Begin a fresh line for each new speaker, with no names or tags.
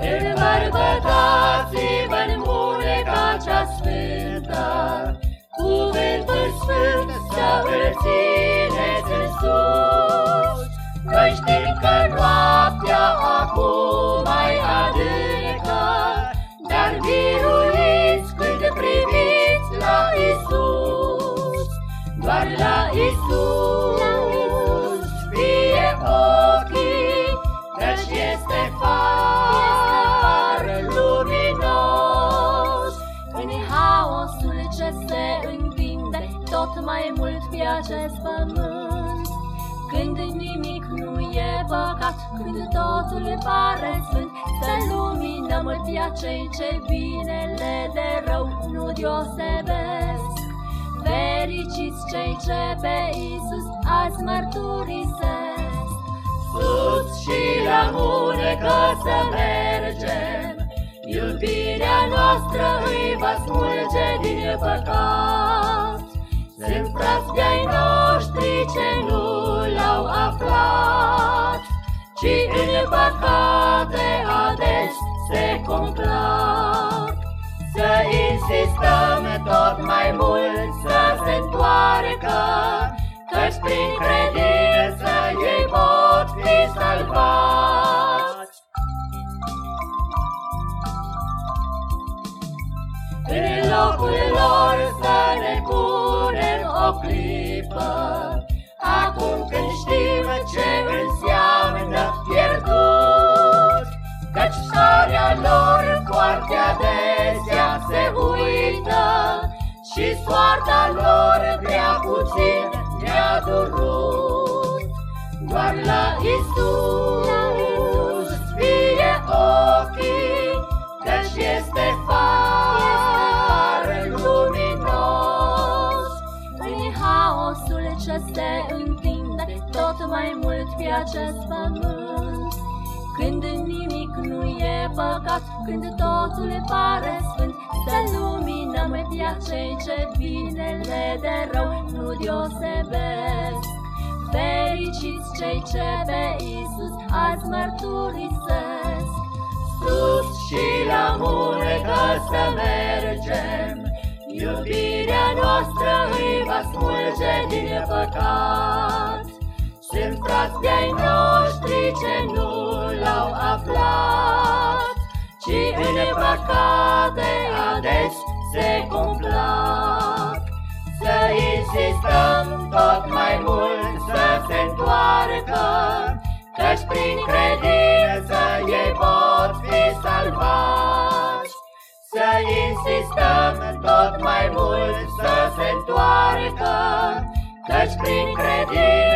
Îmbărbătați-vă în muneca cea sfântă, Cuvântul sfânt să mai
mult pe acest pământ. Când nimic nu e păcat, când totul pare sfânt, Să luminăm pe cei ce binele de rău nu deosebesc. Fericiți cei ce pe Iisus azi mărturisesc.
Sus și la munecă să mergem, Iubirea noastră îi va smulge din păcat. Sunt frați de-ai noștri ce nu l-au aflat, Ci în păcate ades se complac. Să insistăm tot mai mult să se întoarcă, Căci prin credință ei pot fi salvați. În locul lor să ne clipă, acum când știm ce înseamnă pierdut, Căci starea lor foarte adesea se uită Și soarta lor prea puțin ne-a durut. Doar la Isus
întinde tot mai mult pe acest pământ. Când nimic nu e păcat, când totul pare sfânt, Să luminăm pe cei ce binele de rău nu deosebesc. Fericiți cei ce pe Iisus azi mărturisesc.
Sus și la munecă să mergem, Iubirea noastră îi va smulge din păcat. Sunt frați de-ai noștri ce nu l-au aflat, Ci în păcate ades se complac. Să insistăm tot mai mult să se întoarcă, Căci prin credință tot mai mult să se întoarcă, Căci prin credință